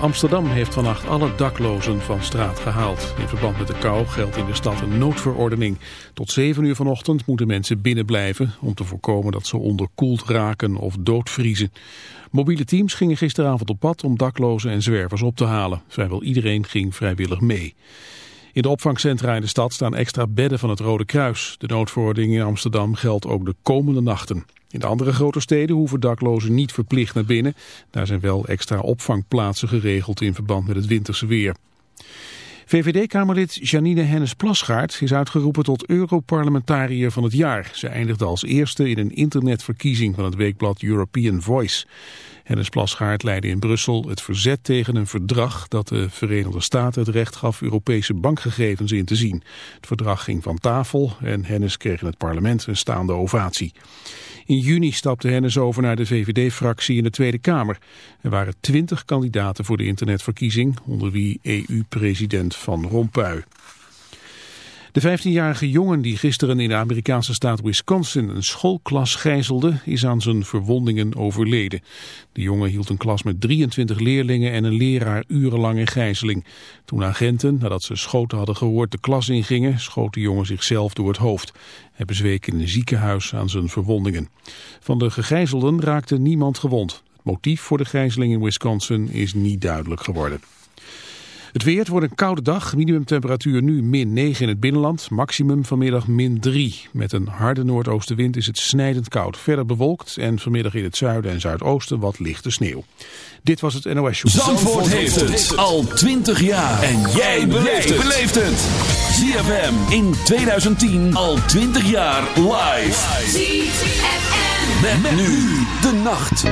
Amsterdam heeft vannacht alle daklozen van straat gehaald. In verband met de kou geldt in de stad een noodverordening. Tot 7 uur vanochtend moeten mensen binnen blijven... om te voorkomen dat ze onderkoeld raken of doodvriezen. Mobiele teams gingen gisteravond op pad om daklozen en zwervers op te halen. Vrijwel iedereen ging vrijwillig mee. In de opvangcentra in de stad staan extra bedden van het Rode Kruis. De noodverordening in Amsterdam geldt ook de komende nachten. In de andere grote steden hoeven daklozen niet verplicht naar binnen. Daar zijn wel extra opvangplaatsen geregeld in verband met het winterse weer. VVD-kamerlid Janine Hennis-Plasgaard is uitgeroepen tot Europarlementariër van het jaar. Ze eindigde als eerste in een internetverkiezing van het weekblad European Voice. Hennis Plasgaard leidde in Brussel het verzet tegen een verdrag dat de Verenigde Staten het recht gaf Europese bankgegevens in te zien. Het verdrag ging van tafel en Hennis kreeg in het parlement een staande ovatie. In juni stapte Hennis over naar de VVD-fractie in de Tweede Kamer. Er waren twintig kandidaten voor de internetverkiezing, onder wie EU-president Van Rompuy. De 15-jarige jongen die gisteren in de Amerikaanse staat Wisconsin een schoolklas gijzelde, is aan zijn verwondingen overleden. De jongen hield een klas met 23 leerlingen en een leraar urenlang in gijzeling. Toen agenten, nadat ze schoten hadden gehoord, de klas ingingen, schoot de jongen zichzelf door het hoofd. Hij bezweek in een ziekenhuis aan zijn verwondingen. Van de gegijzelden raakte niemand gewond. Het motief voor de gijzeling in Wisconsin is niet duidelijk geworden. Het weer, wordt een koude dag. Minimumtemperatuur nu min 9 in het binnenland. Maximum vanmiddag min 3. Met een harde noordoostenwind is het snijdend koud. Verder bewolkt en vanmiddag in het zuiden en zuidoosten wat lichte sneeuw. Dit was het NOS Show. Zandvoort, Zandvoort heeft het al 20 jaar. En jij beleeft het. ZFM in 2010 al 20 jaar live. ZFM. Met, nu de nacht.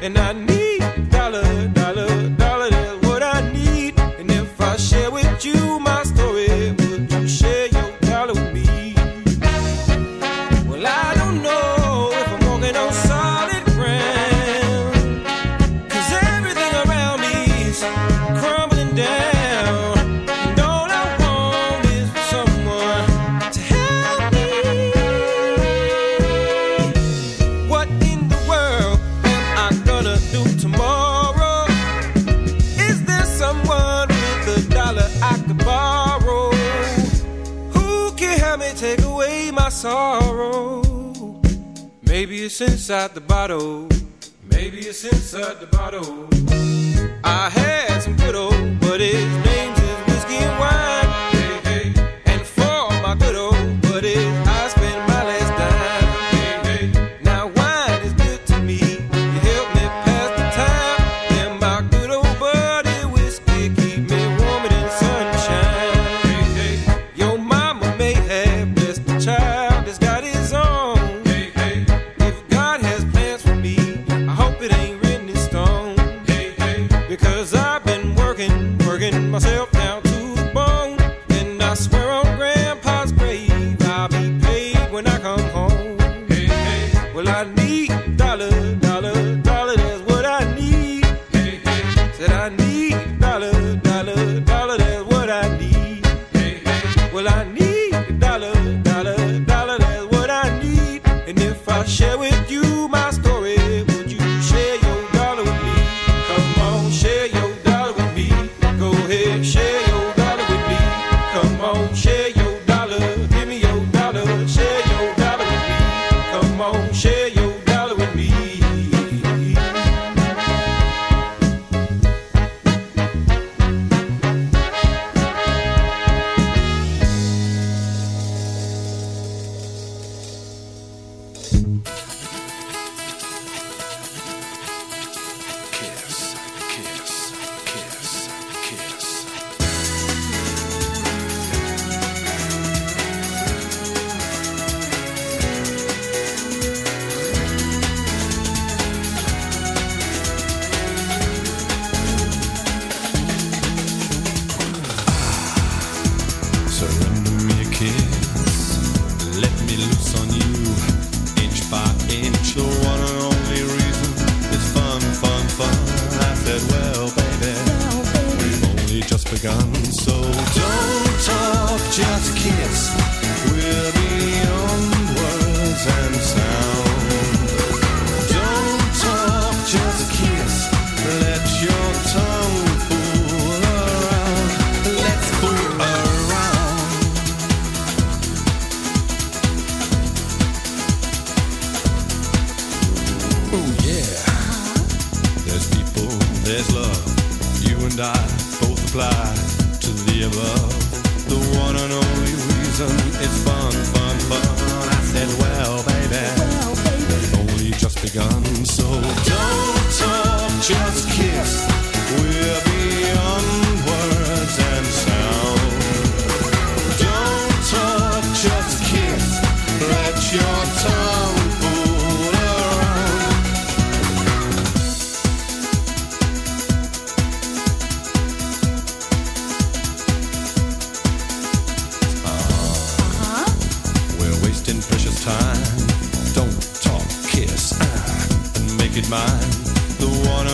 and I hope it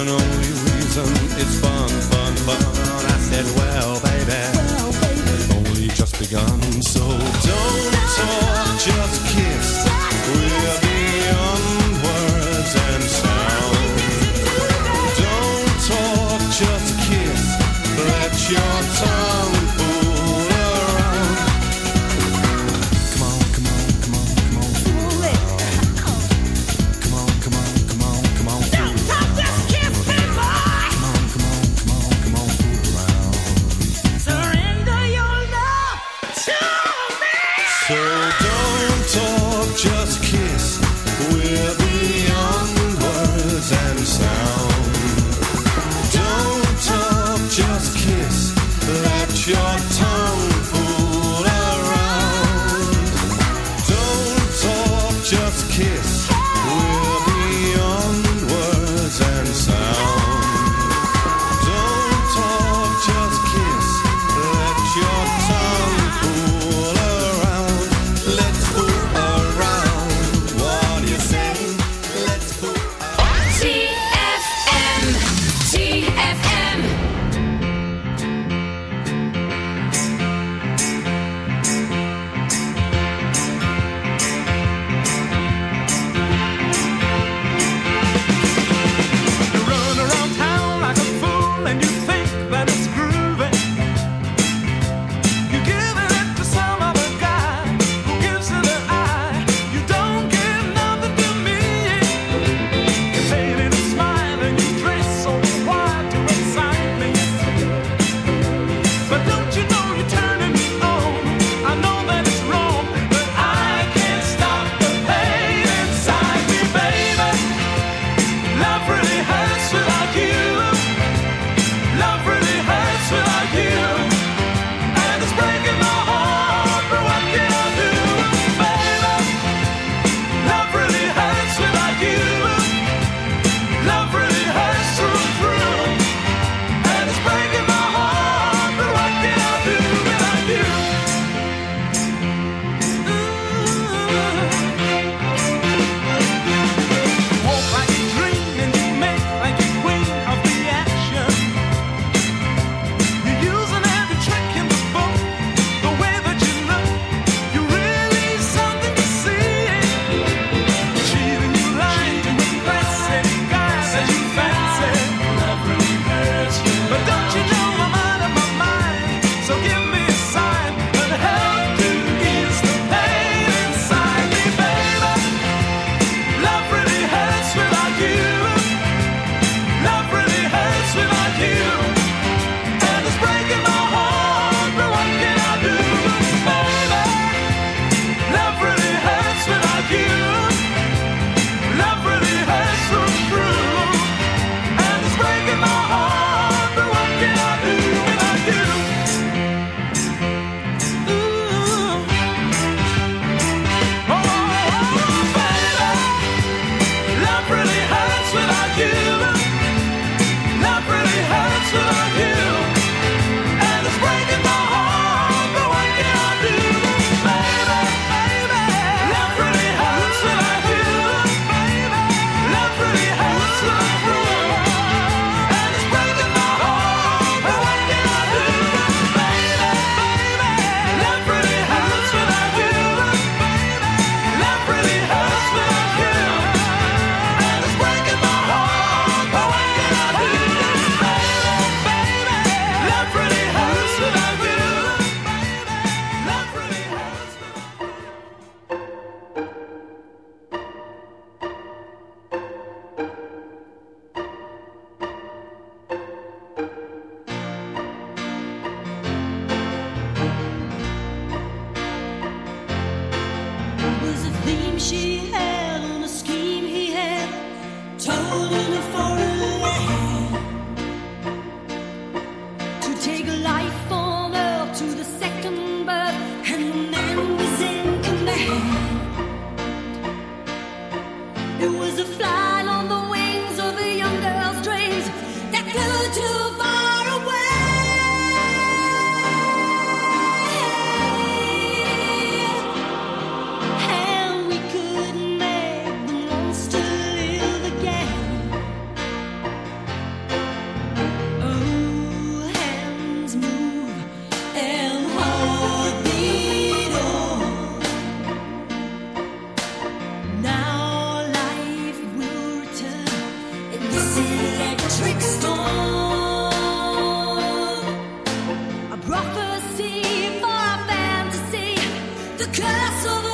an only reason it's fun, fun, fun. I said, well, baby, well, baby. only just begun, so don't talk. And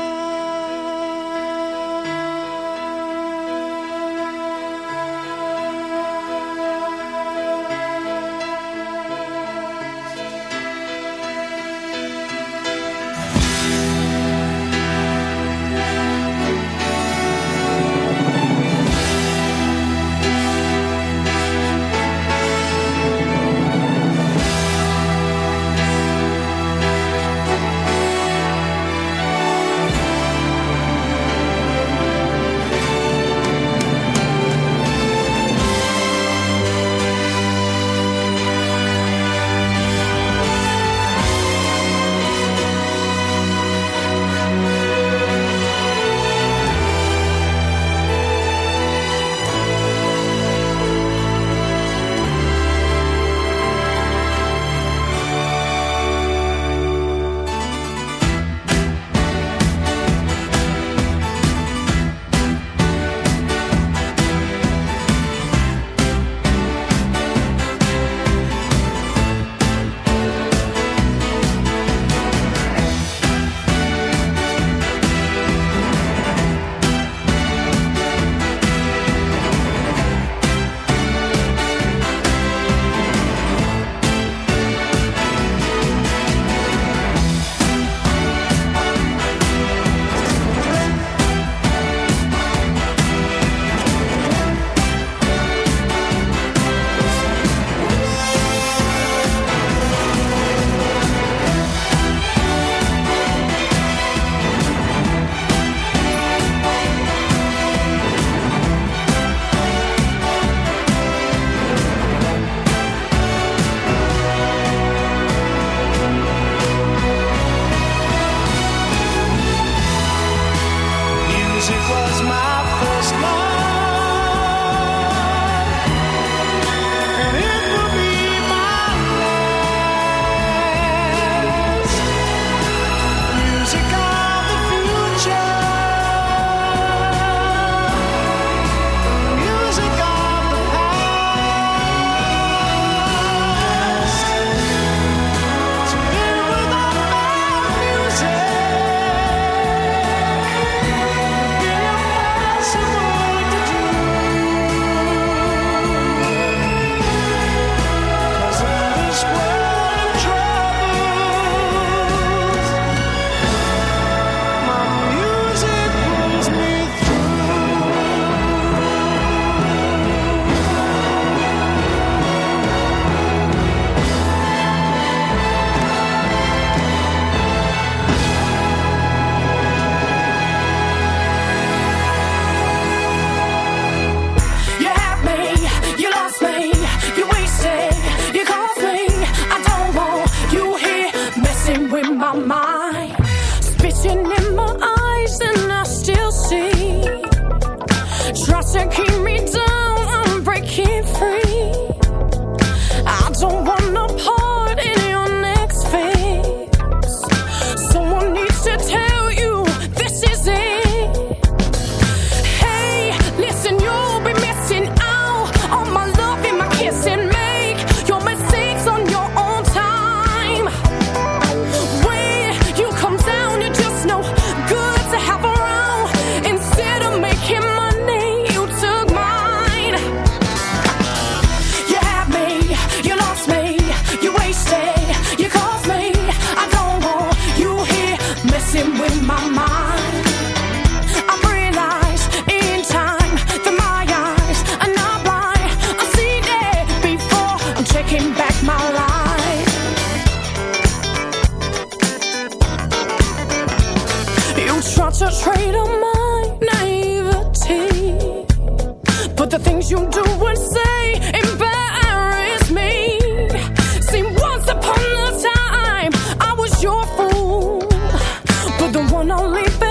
But the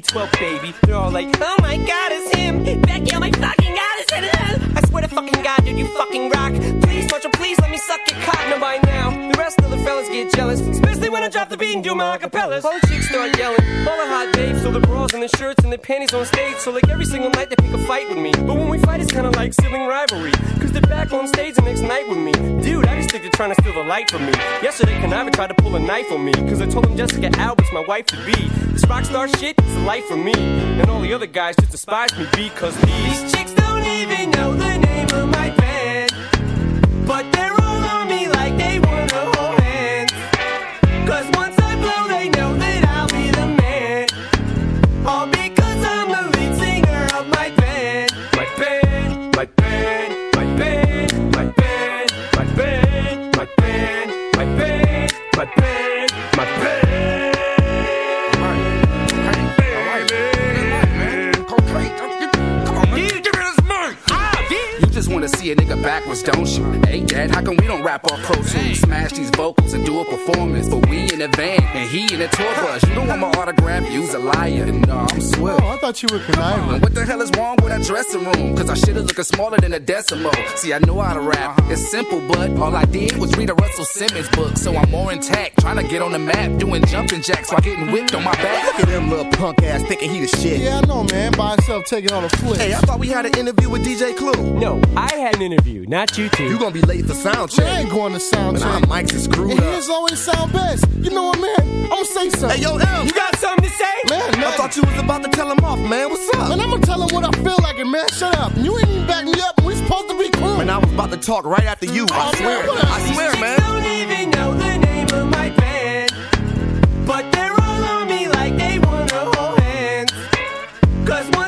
12, baby. They're all like, oh my god, it's him. Becky, oh my fucking god, it's him. I swear to fucking god, dude, you fucking rock. Please, Marshall, please let me suck your cock. By now, the rest of the fellas get jealous. Especially when I drop the beat and do my acapellas. All the chicks start yelling, all the hot babes. So the bras and the shirts and the panties on stage. So like every single night they pick a fight with me. But when we fight, it's kinda like sibling rivalry. Cause they're back on stage the next night trying to steal the light from me. Yesterday, Kuniva tried to pull a knife on me. Cause I told him Jessica Alba's my wife to be. This rock star shit is a life for me. And all the other guys just despise me because these chicks don't even know the name of my band. But they're How come we don't rap our Pro Tools? Smash these vocals and do a performance. But we in a van and he in a tour bus. You don't want my autograph, you's a liar. No, uh, I'm swift. Oh, I thought you were conniving. What the hell is wrong with that dressing room? Cause our shit is looking smaller than a decimal. See, I know how to rap. Uh-huh. It's simple, but all I did was read a Russell Simmons book. So I'm more intact, trying to get on the map, doing jumping jacks while getting whipped on my back. Look at him little punk ass thinking he the shit. Yeah, I know, man. By himself taking all the flicks. Hey, I thought we had an interview with DJ Clue. No, I had an interview, not you two. You gonna be late for sound check. Man, I ain't going to sound Man, check. our mics is screwed And up. his always sound best. You know what, man? I'm gonna say something. Hey, yo, M. You got something to say? man, man. I thought you was about to tell him off, man. What's up? Man, I'm gonna tell him what I feel like, and man, shut up. You ain't even back me up. We supposed to be cool. Man, I was about to talk right after you. I Oh, swear. man, I swear, These man. chicks don't even know the name of my band. But they're all on me like they wanna hold hands. Cause once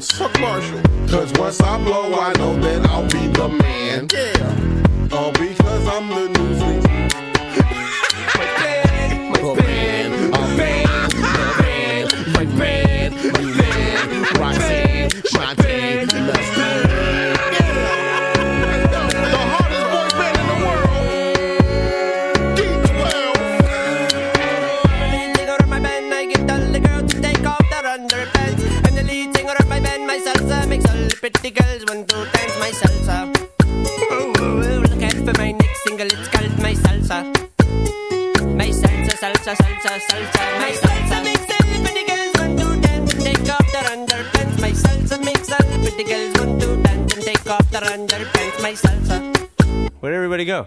hands. Fuck Marshall. Cause once I blow, I know that I'll be the man. Yeah. All because I'm the newsweek. my band, my band, my band, my band, my band, my band, Roxanne, Shantae, pretty girls want to dance my salsa. Ooh, ooh, ooh, look out for my next single, it's called my salsa. My salsa, salsa, salsa, salsa, my salsa makes all pretty girls want to dance and take off their underpants. My salsa makes all pretty girls want to dance and take off their underpants. My salsa. Where'd everybody go?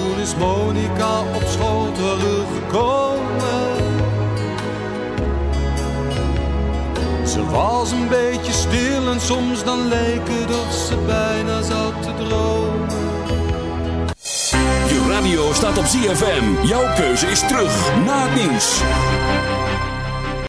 is Monica op school teruggekomen. Ze was een beetje stil en soms dan leek het of ze bijna zat te dromen. Je radio staat op ZFM. Jouw keuze is terug na het nieuws.